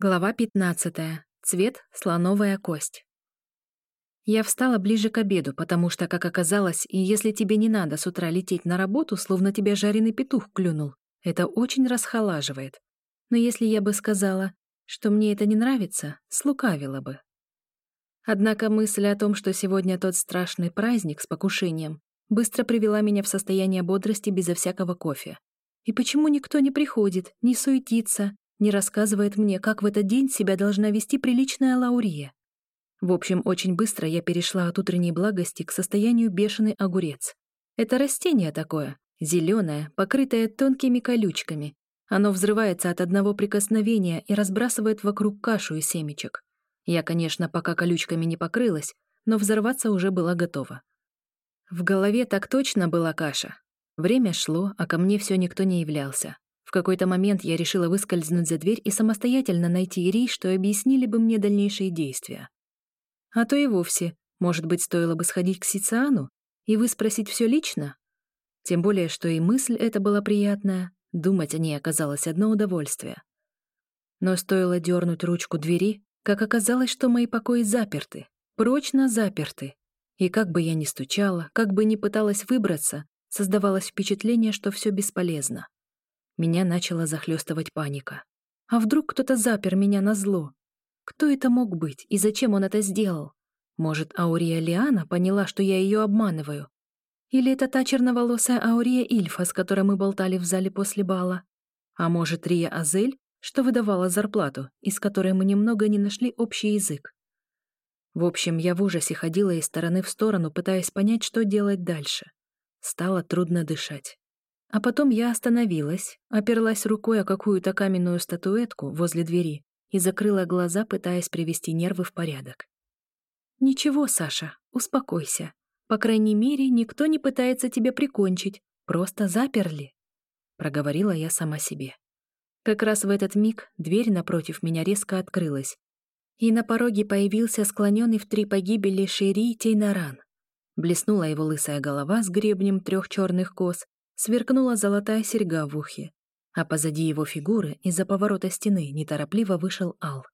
Глава 15. Цвет слоновая кость. Я встала ближе к обеду, потому что, как оказалось, и если тебе не надо с утра лететь на работу, словно тебя жареный петух клюнул, это очень расхолаживает. Но если я бы сказала, что мне это не нравится, слукавила бы. Однако мысль о том, что сегодня тот страшный праздник с покушением, быстро привела меня в состояние бодрости безо всякого кофе. И почему никто не приходит, не суетится, не рассказывает мне, как в этот день себя должна вести приличная Лаурия. В общем, очень быстро я перешла от утренней благости к состоянию бешеный огурец. Это растение такое, зеленое, покрытое тонкими колючками. Оно взрывается от одного прикосновения и разбрасывает вокруг кашу из семечек. Я, конечно, пока колючками не покрылась, но взорваться уже была готова. В голове так точно была каша. Время шло, а ко мне все никто не являлся. В какой-то момент я решила выскользнуть за дверь и самостоятельно найти Ири, что объяснили бы мне дальнейшие действия. А то и вовсе, может быть, стоило бы сходить к Сициану и выспросить все лично? Тем более, что и мысль эта была приятная, думать о ней оказалось одно удовольствие. Но стоило дернуть ручку двери, как оказалось, что мои покои заперты, прочно заперты. И как бы я ни стучала, как бы ни пыталась выбраться, создавалось впечатление, что все бесполезно. Меня начала захлестывать паника. А вдруг кто-то запер меня на зло? Кто это мог быть и зачем он это сделал? Может, Аурия Лиана поняла, что я ее обманываю? Или это та черноволосая Аурия Ильфа, с которой мы болтали в зале после бала? А может, Рия Азель, что выдавала зарплату, и с которой мы немного не нашли общий язык? В общем, я в ужасе ходила из стороны в сторону, пытаясь понять, что делать дальше. Стало трудно дышать. А потом я остановилась, оперлась рукой о какую-то каменную статуэтку возле двери и закрыла глаза, пытаясь привести нервы в порядок. «Ничего, Саша, успокойся. По крайней мере, никто не пытается тебя прикончить, просто заперли», — проговорила я сама себе. Как раз в этот миг дверь напротив меня резко открылась, и на пороге появился склоненный в три погибели Шери Тейнаран. Блеснула его лысая голова с гребнем трех черных кос, сверкнула золотая серьга в ухе, а позади его фигуры из-за поворота стены неторопливо вышел Ал.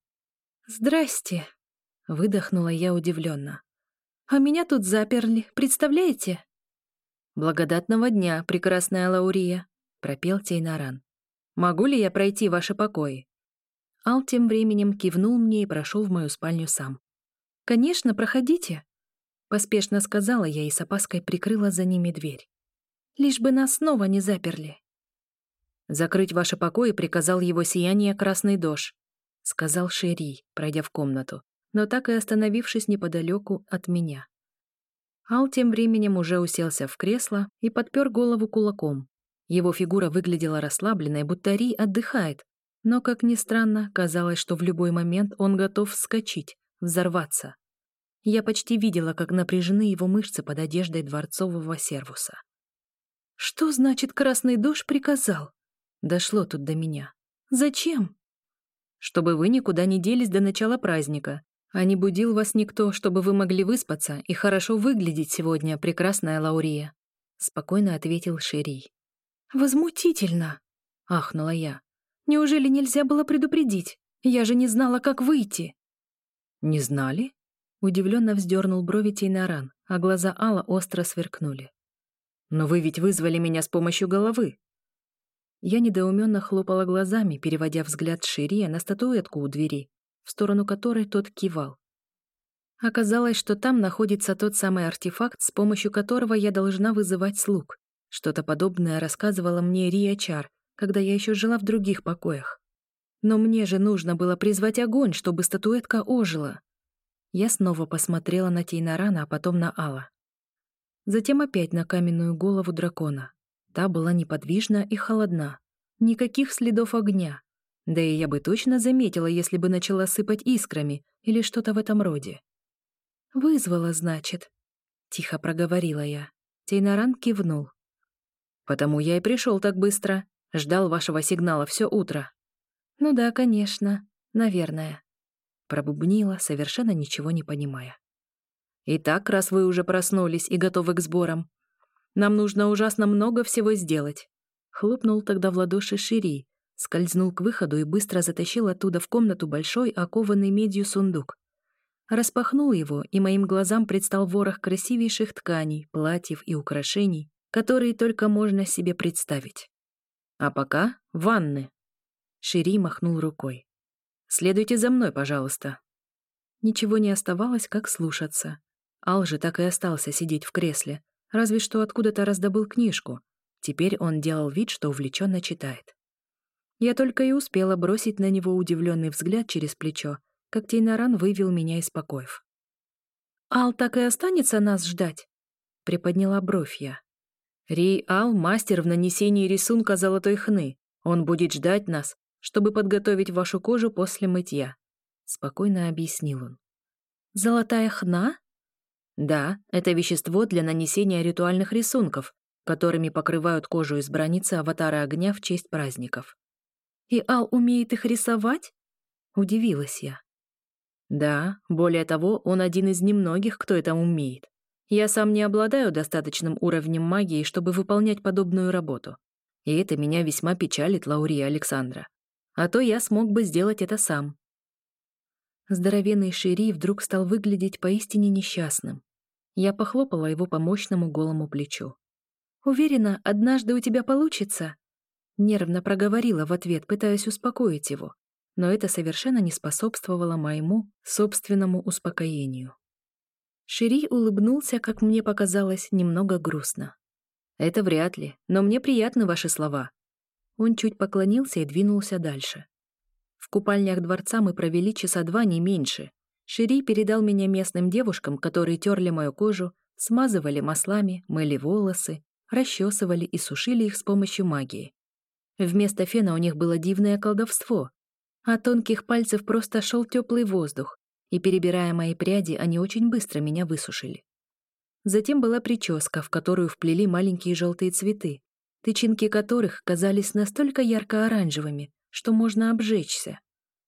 «Здрасте!» — выдохнула я удивленно. «А меня тут заперли, представляете?» «Благодатного дня, прекрасная Лаурия!» — пропел Тейнаран. «Могу ли я пройти ваши покои?» Ал тем временем кивнул мне и прошел в мою спальню сам. «Конечно, проходите!» — поспешно сказала я и с опаской прикрыла за ними дверь. Лишь бы нас снова не заперли. «Закрыть ваши покои приказал его сияние красный дождь», — сказал Шерри, пройдя в комнату, но так и остановившись неподалеку от меня. Ал тем временем уже уселся в кресло и подпер голову кулаком. Его фигура выглядела расслабленной, будто Ри отдыхает, но, как ни странно, казалось, что в любой момент он готов вскочить, взорваться. Я почти видела, как напряжены его мышцы под одеждой дворцового сервуса. Что значит красный дождь приказал? Дошло тут до меня. Зачем? Чтобы вы никуда не делись до начала праздника, а не будил вас никто, чтобы вы могли выспаться и хорошо выглядеть сегодня, прекрасная Лаурия. Спокойно ответил Шерри. Возмутительно, ахнула я. Неужели нельзя было предупредить? Я же не знала, как выйти. Не знали? Удивленно вздернул брови Тейнаран, а глаза Алла остро сверкнули. «Но вы ведь вызвали меня с помощью головы». Я недоуменно хлопала глазами, переводя взгляд Ширия на статуэтку у двери, в сторону которой тот кивал. Оказалось, что там находится тот самый артефакт, с помощью которого я должна вызывать слуг. Что-то подобное рассказывала мне Рия Чар, когда я еще жила в других покоях. Но мне же нужно было призвать огонь, чтобы статуэтка ожила. Я снова посмотрела на Тейнарана, а потом на Алла. Затем опять на каменную голову дракона. Та была неподвижна и холодна. Никаких следов огня. Да и я бы точно заметила, если бы начала сыпать искрами или что-то в этом роде. «Вызвала, значит», — тихо проговорила я. Тейнаран кивнул. «Потому я и пришел так быстро. Ждал вашего сигнала все утро». «Ну да, конечно. Наверное», — пробубнила, совершенно ничего не понимая. Итак, раз вы уже проснулись и готовы к сборам, нам нужно ужасно много всего сделать. Хлопнул тогда в ладоши Шири, скользнул к выходу и быстро затащил оттуда в комнату большой, окованный медью сундук. Распахнул его, и моим глазам предстал ворох красивейших тканей, платьев и украшений, которые только можно себе представить. А пока — ванны. Шири махнул рукой. «Следуйте за мной, пожалуйста». Ничего не оставалось, как слушаться. Ал же так и остался сидеть в кресле, разве что откуда-то раздобыл книжку. Теперь он делал вид, что увлеченно читает. Я только и успела бросить на него удивленный взгляд через плечо, как Тейнаран вывел меня из покоев. «Ал так и останется нас ждать?» — приподняла бровь я. «Рей Ал — мастер в нанесении рисунка золотой хны. Он будет ждать нас, чтобы подготовить вашу кожу после мытья», — спокойно объяснил он. «Золотая хна?» «Да, это вещество для нанесения ритуальных рисунков, которыми покрывают кожу избранницы аватара огня в честь праздников». «И Ал умеет их рисовать?» — удивилась я. Да, более того, он один из немногих, кто это умеет. Я сам не обладаю достаточным уровнем магии, чтобы выполнять подобную работу. И это меня весьма печалит, Лаурия Александра. А то я смог бы сделать это сам. Здоровенный Шири вдруг стал выглядеть поистине несчастным. Я похлопала его по мощному голому плечу. «Уверена, однажды у тебя получится?» Нервно проговорила в ответ, пытаясь успокоить его но это совершенно не способствовало моему собственному успокоению. Шири улыбнулся, как мне показалось, немного грустно. «Это вряд ли, но мне приятны ваши слова». Он чуть поклонился и двинулся дальше. В купальнях дворца мы провели часа два, не меньше. Шири передал меня местным девушкам, которые терли мою кожу, смазывали маслами, мыли волосы, расчесывали и сушили их с помощью магии. Вместо фена у них было дивное колдовство, от тонких пальцев просто шел теплый воздух, и, перебирая мои пряди, они очень быстро меня высушили. Затем была прическа, в которую вплели маленькие желтые цветы, тычинки которых казались настолько ярко-оранжевыми, что можно обжечься.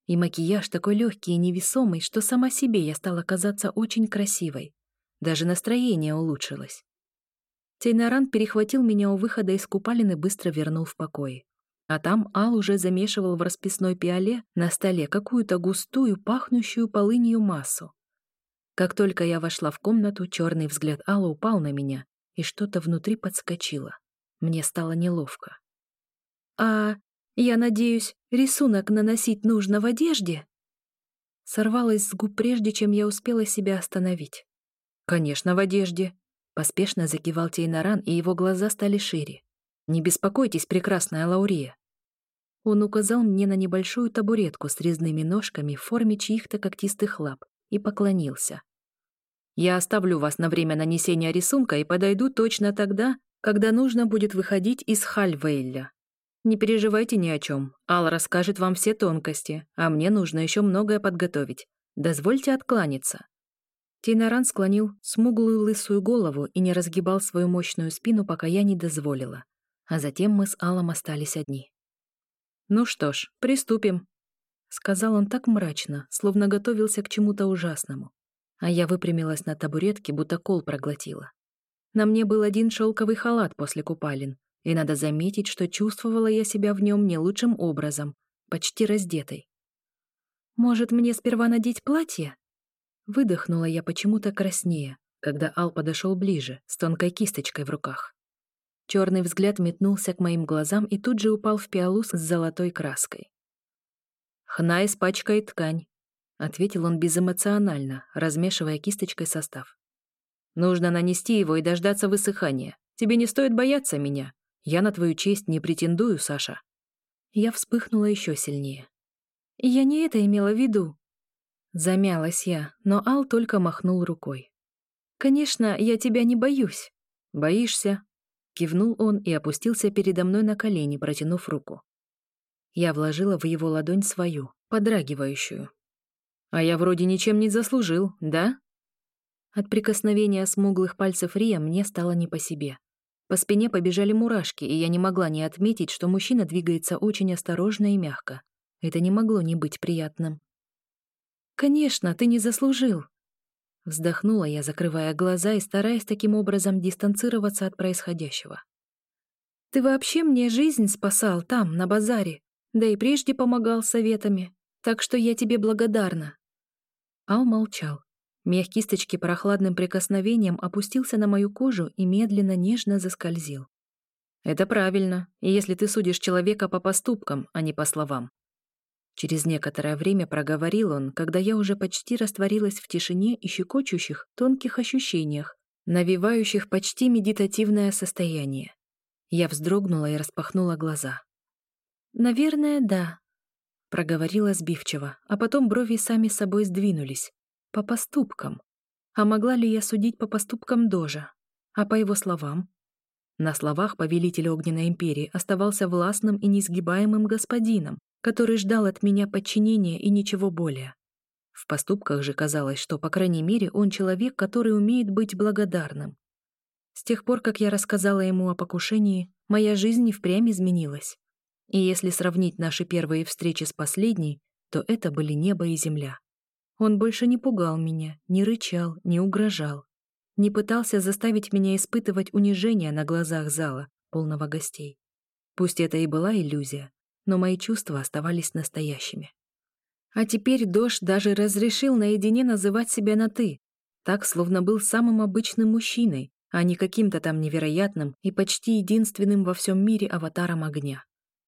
И макияж такой легкий и невесомый, что сама себе я стала казаться очень красивой. Даже настроение улучшилось. Тейнаран перехватил меня у выхода из купалины и быстро вернул в покое. А там Ал уже замешивал в расписной пиале на столе какую-то густую, пахнущую полынью массу. Как только я вошла в комнату, черный взгляд Алла упал на меня, и что-то внутри подскочило. Мне стало неловко. «А, я надеюсь, рисунок наносить нужно в одежде?» Сорвалась с губ прежде, чем я успела себя остановить. «Конечно, в одежде», — поспешно закивал Тейнаран, и его глаза стали шире. «Не беспокойтесь, прекрасная Лаурия». Он указал мне на небольшую табуретку с резными ножками в форме чьих-то когтистых лап и поклонился. «Я оставлю вас на время нанесения рисунка и подойду точно тогда, когда нужно будет выходить из Хальвейля. Не переживайте ни о чем. Ал расскажет вам все тонкости, а мне нужно еще многое подготовить. Дозвольте откланяться». Тейнаран склонил смуглую лысую голову и не разгибал свою мощную спину, пока я не дозволила а затем мы с Аллом остались одни. «Ну что ж, приступим», — сказал он так мрачно, словно готовился к чему-то ужасному. А я выпрямилась на табуретке, будто кол проглотила. На мне был один шелковый халат после купалин, и надо заметить, что чувствовала я себя в нем не лучшим образом, почти раздетой. «Может, мне сперва надеть платье?» Выдохнула я почему-то краснее, когда Ал подошел ближе, с тонкой кисточкой в руках. Черный взгляд метнулся к моим глазам и тут же упал в пиалу с золотой краской. «Хна испачкает ткань», — ответил он безэмоционально, размешивая кисточкой состав. «Нужно нанести его и дождаться высыхания. Тебе не стоит бояться меня. Я на твою честь не претендую, Саша». Я вспыхнула еще сильнее. «Я не это имела в виду». Замялась я, но Ал только махнул рукой. «Конечно, я тебя не боюсь». «Боишься?» Кивнул он и опустился передо мной на колени, протянув руку. Я вложила в его ладонь свою, подрагивающую. «А я вроде ничем не заслужил, да?» От прикосновения смуглых пальцев Рия мне стало не по себе. По спине побежали мурашки, и я не могла не отметить, что мужчина двигается очень осторожно и мягко. Это не могло не быть приятным. «Конечно, ты не заслужил», Вздохнула я, закрывая глаза и стараясь таким образом дистанцироваться от происходящего. «Ты вообще мне жизнь спасал там, на базаре. Да и прежде помогал советами, так что я тебе благодарна». Ал молчал. Мех кисточки прохладным прикосновением опустился на мою кожу и медленно, нежно заскользил. «Это правильно, и если ты судишь человека по поступкам, а не по словам». Через некоторое время проговорил он, когда я уже почти растворилась в тишине и щекочущих, тонких ощущениях, навевающих почти медитативное состояние. Я вздрогнула и распахнула глаза. «Наверное, да», — проговорила сбивчиво, а потом брови сами собой сдвинулись. «По поступкам. А могла ли я судить по поступкам Дожа? А по его словам?» На словах повелитель Огненной Империи оставался властным и несгибаемым господином, который ждал от меня подчинения и ничего более. В поступках же казалось, что, по крайней мере, он человек, который умеет быть благодарным. С тех пор, как я рассказала ему о покушении, моя жизнь и впрямь изменилась. И если сравнить наши первые встречи с последней, то это были небо и земля. Он больше не пугал меня, не рычал, не угрожал не пытался заставить меня испытывать унижение на глазах зала, полного гостей. Пусть это и была иллюзия, но мои чувства оставались настоящими. А теперь Дош даже разрешил наедине называть себя на «ты», так, словно был самым обычным мужчиной, а не каким-то там невероятным и почти единственным во всем мире аватаром огня.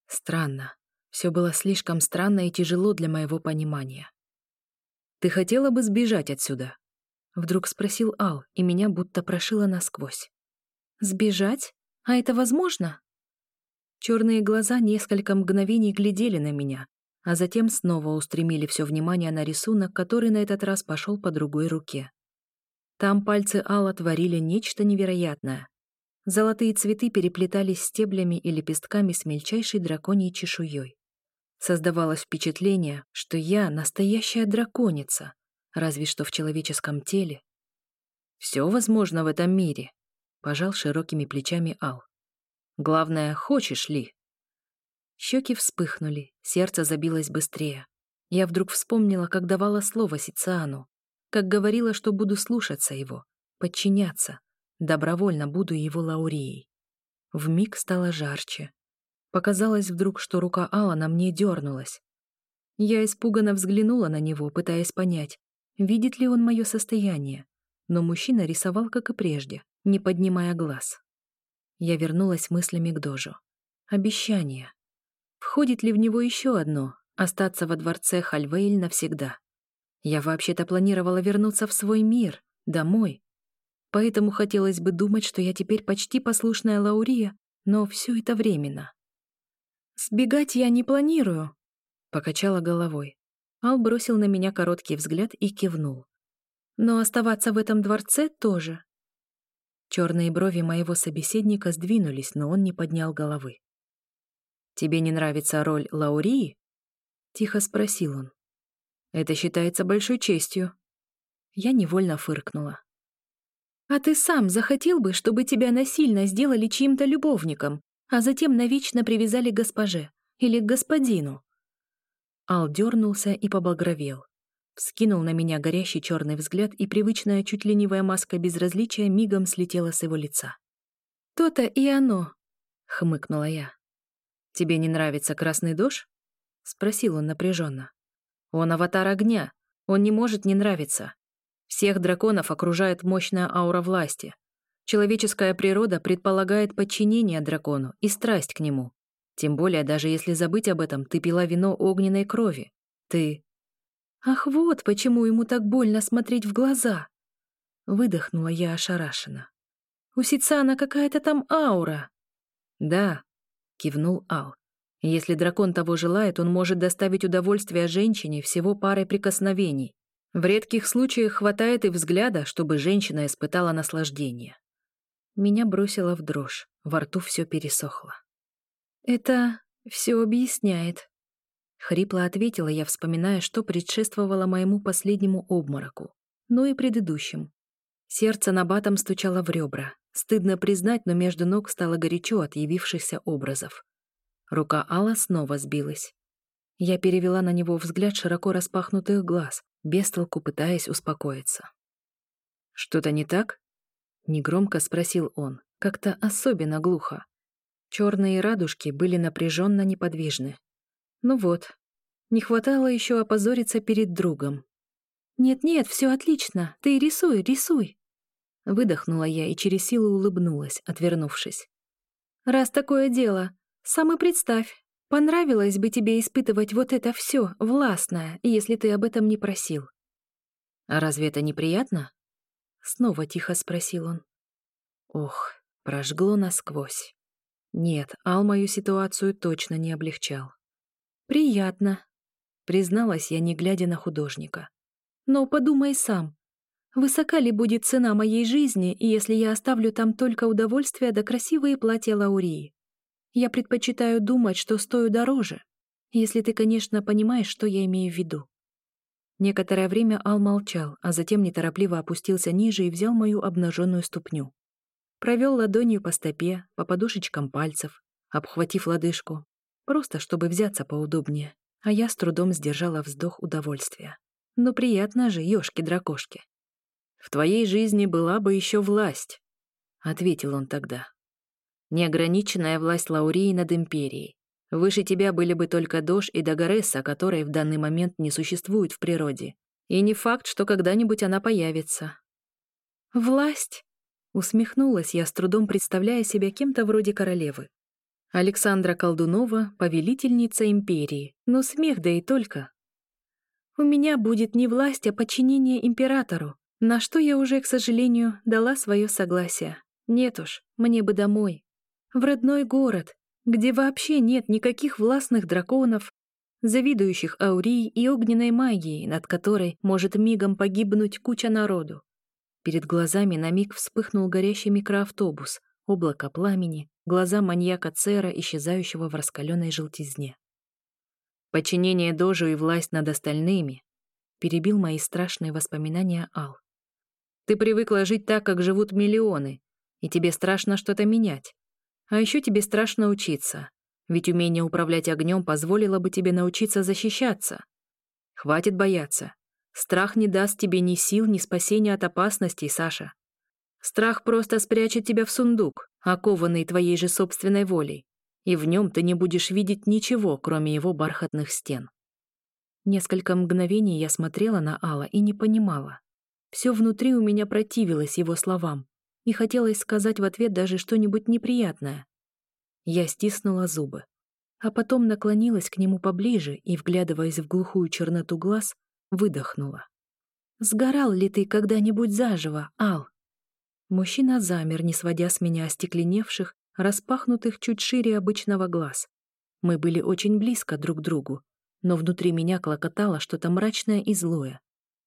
Странно. Все было слишком странно и тяжело для моего понимания. «Ты хотела бы сбежать отсюда?» Вдруг спросил Ал, и меня будто прошило насквозь. «Сбежать? А это возможно?» Черные глаза несколько мгновений глядели на меня, а затем снова устремили все внимание на рисунок, который на этот раз пошел по другой руке. Там пальцы Алла творили нечто невероятное. Золотые цветы переплетались стеблями и лепестками с мельчайшей драконьей чешуей. Создавалось впечатление, что я настоящая драконица, разве что в человеческом теле. Все возможно в этом мире, пожал широкими плечами Ал. Главное, хочешь ли? Щеки вспыхнули, сердце забилось быстрее. Я вдруг вспомнила, как давала слово Сициану, как говорила, что буду слушаться его, подчиняться, добровольно буду его Лаурией. Вмиг стало жарче. Показалось вдруг, что рука Алла на мне дернулась. Я испуганно взглянула на него, пытаясь понять, видит ли он мое состояние, но мужчина рисовал, как и прежде, не поднимая глаз. Я вернулась мыслями к Дожу. Обещание. Входит ли в него еще одно — остаться во дворце Хальвейль навсегда? Я вообще-то планировала вернуться в свой мир, домой. Поэтому хотелось бы думать, что я теперь почти послушная Лаурия, но все это временно. «Сбегать я не планирую», — покачала головой. Ал бросил на меня короткий взгляд и кивнул. «Но оставаться в этом дворце тоже». Черные брови моего собеседника сдвинулись, но он не поднял головы. «Тебе не нравится роль Лаурии?» — тихо спросил он. «Это считается большой честью». Я невольно фыркнула. «А ты сам захотел бы, чтобы тебя насильно сделали чьим-то любовником, а затем навечно привязали к госпоже или к господину?» Ал дернулся и побагровел. Вскинул на меня горящий черный взгляд, и привычная чуть ленивая маска безразличия мигом слетела с его лица. «То-то и оно!» — хмыкнула я. «Тебе не нравится красный дождь?» — спросил он напряженно. «Он аватар огня. Он не может не нравиться. Всех драконов окружает мощная аура власти. Человеческая природа предполагает подчинение дракону и страсть к нему. Тем более, даже если забыть об этом, ты пила вино огненной крови. Ты... Ах, вот почему ему так больно смотреть в глаза. Выдохнула я ошарашенно. У Сицана какая-то там аура. Да, кивнул Ал. Если дракон того желает, он может доставить удовольствие женщине всего парой прикосновений. В редких случаях хватает и взгляда, чтобы женщина испытала наслаждение. Меня бросило в дрожь, во рту все пересохло. «Это все объясняет», — хрипло ответила я, вспоминая, что предшествовало моему последнему обмороку, ну и предыдущим. Сердце на батом стучало в ребра. Стыдно признать, но между ног стало горячо от явившихся образов. Рука Алла снова сбилась. Я перевела на него взгляд широко распахнутых глаз, без толку пытаясь успокоиться. «Что-то не так?» — негромко спросил он, как-то особенно глухо. Черные радужки были напряженно неподвижны. Ну вот, не хватало еще опозориться перед другом. «Нет-нет, все отлично, ты рисуй, рисуй!» Выдохнула я и через силу улыбнулась, отвернувшись. «Раз такое дело, сам и представь, понравилось бы тебе испытывать вот это все властное, если ты об этом не просил». «А разве это неприятно?» Снова тихо спросил он. Ох, прожгло насквозь. Нет, Ал мою ситуацию точно не облегчал. «Приятно», — призналась я, не глядя на художника. «Но подумай сам. Высока ли будет цена моей жизни, если я оставлю там только удовольствие да красивые платья Лаурии? Я предпочитаю думать, что стою дороже, если ты, конечно, понимаешь, что я имею в виду». Некоторое время Ал молчал, а затем неторопливо опустился ниже и взял мою обнаженную ступню. Провел ладонью по стопе, по подушечкам пальцев, обхватив лодыжку, просто чтобы взяться поудобнее, а я с трудом сдержала вздох удовольствия. Ну приятно же, ёшки-дракошки. «В твоей жизни была бы еще власть», — ответил он тогда. «Неограниченная власть Лаурии над Империей, Выше тебя были бы только Дош и Дагаресса, которые в данный момент не существуют в природе. И не факт, что когда-нибудь она появится. «Власть?» — усмехнулась я, с трудом представляя себя кем-то вроде королевы. Александра Колдунова — повелительница империи, но смех да и только. «У меня будет не власть, а подчинение императору, на что я уже, к сожалению, дала свое согласие. Нет уж, мне бы домой. В родной город, где вообще нет никаких властных драконов, завидующих Аурии и огненной магией, над которой может мигом погибнуть куча народу. Перед глазами на миг вспыхнул горящий микроавтобус, облако пламени, глаза маньяка Цера, исчезающего в раскаленной желтизне. Подчинение Дожу и власть над остальными перебил мои страшные воспоминания Ал. Ты привыкла жить так, как живут миллионы, и тебе страшно что-то менять. А еще тебе страшно учиться, ведь умение управлять огнем позволило бы тебе научиться защищаться. Хватит бояться. Страх не даст тебе ни сил, ни спасения от опасностей, Саша. Страх просто спрячет тебя в сундук, окованный твоей же собственной волей, и в нем ты не будешь видеть ничего, кроме его бархатных стен. Несколько мгновений я смотрела на Алла и не понимала. Все внутри у меня противилось его словам, и хотелось сказать в ответ даже что-нибудь неприятное. Я стиснула зубы, а потом наклонилась к нему поближе и, вглядываясь в глухую черноту глаз, выдохнула. «Сгорал ли ты когда-нибудь заживо, Ал?» Мужчина замер, не сводя с меня остекленевших, распахнутых чуть шире обычного глаз. Мы были очень близко друг к другу, но внутри меня клокотало что-то мрачное и злое.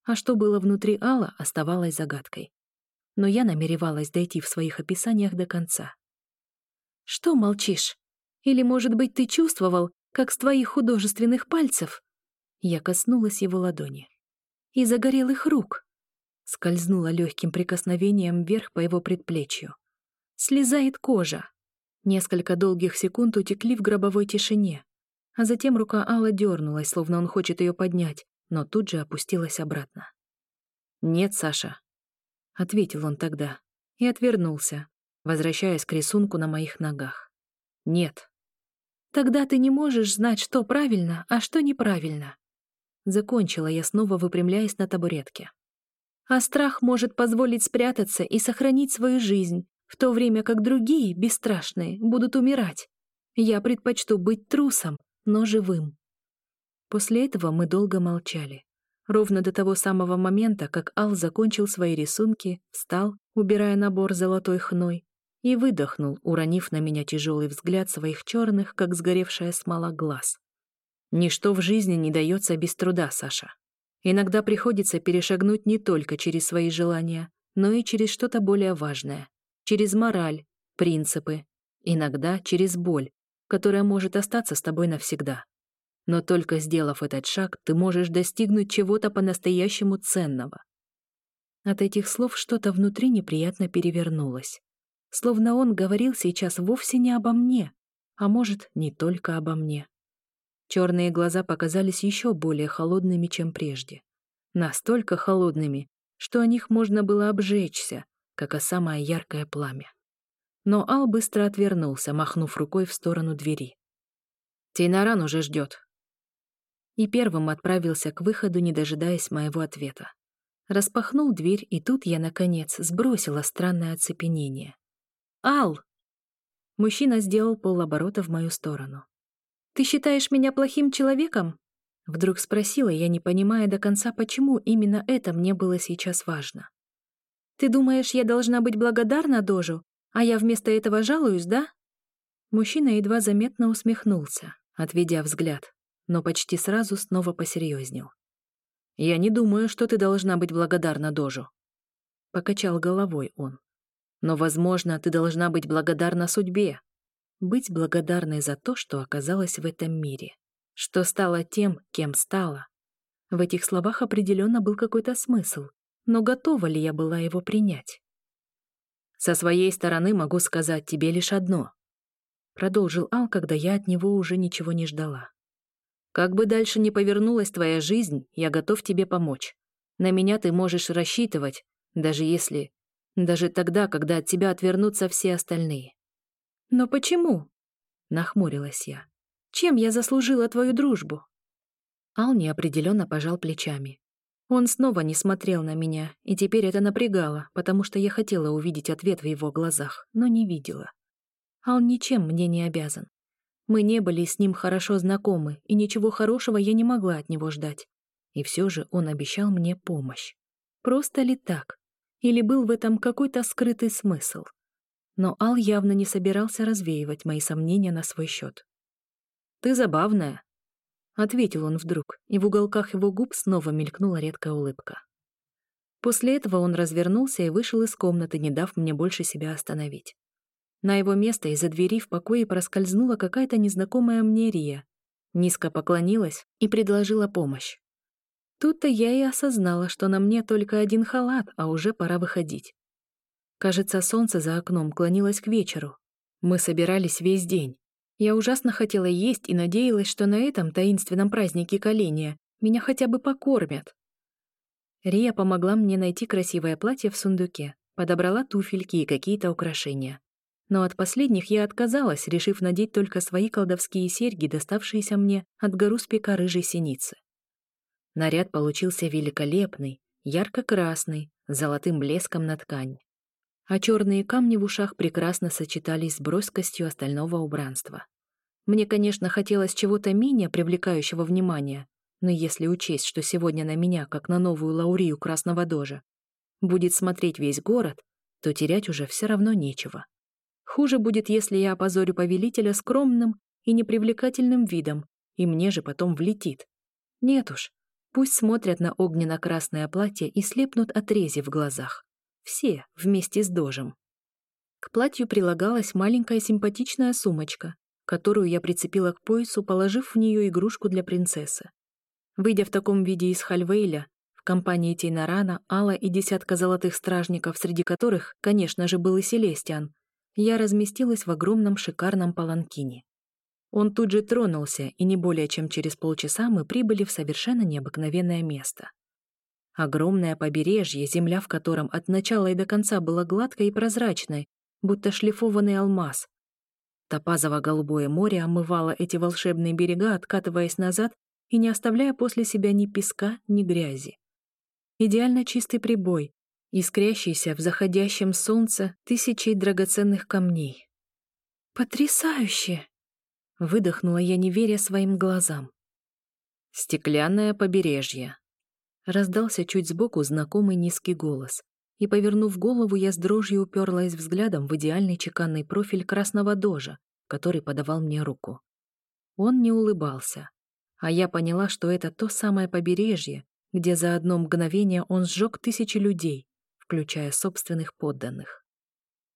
А что было внутри Алла, оставалось загадкой но я намеревалась дойти в своих описаниях до конца. «Что молчишь? Или, может быть, ты чувствовал, как с твоих художественных пальцев?» Я коснулась его ладони. «И загорелых рук!» Скользнула легким прикосновением вверх по его предплечью. «Слезает кожа!» Несколько долгих секунд утекли в гробовой тишине, а затем рука Алла дернулась, словно он хочет ее поднять, но тут же опустилась обратно. «Нет, Саша, — ответил он тогда и отвернулся, возвращаясь к рисунку на моих ногах. «Нет». «Тогда ты не можешь знать, что правильно, а что неправильно». Закончила я снова, выпрямляясь на табуретке. «А страх может позволить спрятаться и сохранить свою жизнь, в то время как другие, бесстрашные, будут умирать. Я предпочту быть трусом, но живым». После этого мы долго молчали ровно до того самого момента, как Ал закончил свои рисунки, встал, убирая набор золотой хной, и выдохнул, уронив на меня тяжелый взгляд своих черных, как сгоревшая смола, глаз. Ничто в жизни не дается без труда, Саша. Иногда приходится перешагнуть не только через свои желания, но и через что-то более важное, через мораль, принципы, иногда через боль, которая может остаться с тобой навсегда. Но только сделав этот шаг, ты можешь достигнуть чего-то по-настоящему ценного. От этих слов что-то внутри неприятно перевернулось. Словно он говорил сейчас вовсе не обо мне, а может, не только обо мне. Черные глаза показались еще более холодными, чем прежде. Настолько холодными, что о них можно было обжечься, как о самое яркое пламя. Но Ал быстро отвернулся, махнув рукой в сторону двери. «Тейнаран уже ждет», и первым отправился к выходу, не дожидаясь моего ответа. Распахнул дверь, и тут я, наконец, сбросила странное оцепенение. «Ал!» Мужчина сделал полоборота в мою сторону. «Ты считаешь меня плохим человеком?» Вдруг спросила я, не понимая до конца, почему именно это мне было сейчас важно. «Ты думаешь, я должна быть благодарна Дожу, а я вместо этого жалуюсь, да?» Мужчина едва заметно усмехнулся, отведя взгляд, но почти сразу снова посерьезнел. «Я не думаю, что ты должна быть благодарна Дожу», — покачал головой он. «Но, возможно, ты должна быть благодарна судьбе. Быть благодарной за то, что оказалась в этом мире, что стала тем, кем стала. В этих словах определенно был какой-то смысл, но готова ли я была его принять? Со своей стороны могу сказать тебе лишь одно. Продолжил Ал, когда я от него уже ничего не ждала. Как бы дальше ни повернулась твоя жизнь, я готов тебе помочь. На меня ты можешь рассчитывать, даже если... Даже тогда, когда от тебя отвернутся все остальные. Но почему? Нахмурилась я. Чем я заслужила твою дружбу? Ал неопределенно пожал плечами. Он снова не смотрел на меня, и теперь это напрягало, потому что я хотела увидеть ответ в его глазах, но не видела. Ал ничем мне не обязан. Мы не были с ним хорошо знакомы, и ничего хорошего я не могла от него ждать. И все же он обещал мне помощь. Просто ли так? Или был в этом какой-то скрытый смысл? Но Ал явно не собирался развеивать мои сомнения на свой счет. «Ты забавная», — ответил он вдруг, и в уголках его губ снова мелькнула редкая улыбка. После этого он развернулся и вышел из комнаты, не дав мне больше себя остановить. На его место из-за двери в покое проскользнула какая-то незнакомая мне Рия. Низко поклонилась и предложила помощь. Тут-то я и осознала, что на мне только один халат, а уже пора выходить. Кажется, солнце за окном клонилось к вечеру. Мы собирались весь день. Я ужасно хотела есть и надеялась, что на этом таинственном празднике коления меня хотя бы покормят. Рия помогла мне найти красивое платье в сундуке, подобрала туфельки и какие-то украшения но от последних я отказалась, решив надеть только свои колдовские серьги, доставшиеся мне от горуспика рыжей синицы. Наряд получился великолепный, ярко-красный, с золотым блеском на ткань. А черные камни в ушах прекрасно сочетались с броскостью остального убранства. Мне, конечно, хотелось чего-то менее привлекающего внимания, но если учесть, что сегодня на меня, как на новую Лаурию Красного Дожа, будет смотреть весь город, то терять уже все равно нечего. Хуже будет, если я опозорю повелителя скромным и непривлекательным видом, и мне же потом влетит. Нет уж, пусть смотрят на огненно-красное платье и слепнут от рези в глазах. Все вместе с дожем. К платью прилагалась маленькая симпатичная сумочка, которую я прицепила к поясу, положив в нее игрушку для принцессы. Выйдя в таком виде из Хальвейля, в компании Тейнарана, Алла и десятка золотых стражников, среди которых, конечно же, был и Селестиан, я разместилась в огромном шикарном паланкине. Он тут же тронулся, и не более чем через полчаса мы прибыли в совершенно необыкновенное место. Огромное побережье, земля в котором от начала и до конца была гладкой и прозрачной, будто шлифованный алмаз. Топазово-голубое море омывало эти волшебные берега, откатываясь назад и не оставляя после себя ни песка, ни грязи. Идеально чистый прибой, искрящийся в заходящем солнце тысячей драгоценных камней. «Потрясающе!» — выдохнула я, не веря своим глазам. «Стеклянное побережье», — раздался чуть сбоку знакомый низкий голос, и, повернув голову, я с дрожью уперлась взглядом в идеальный чеканный профиль красного дожа, который подавал мне руку. Он не улыбался, а я поняла, что это то самое побережье, где за одно мгновение он сжег тысячи людей, включая собственных подданных.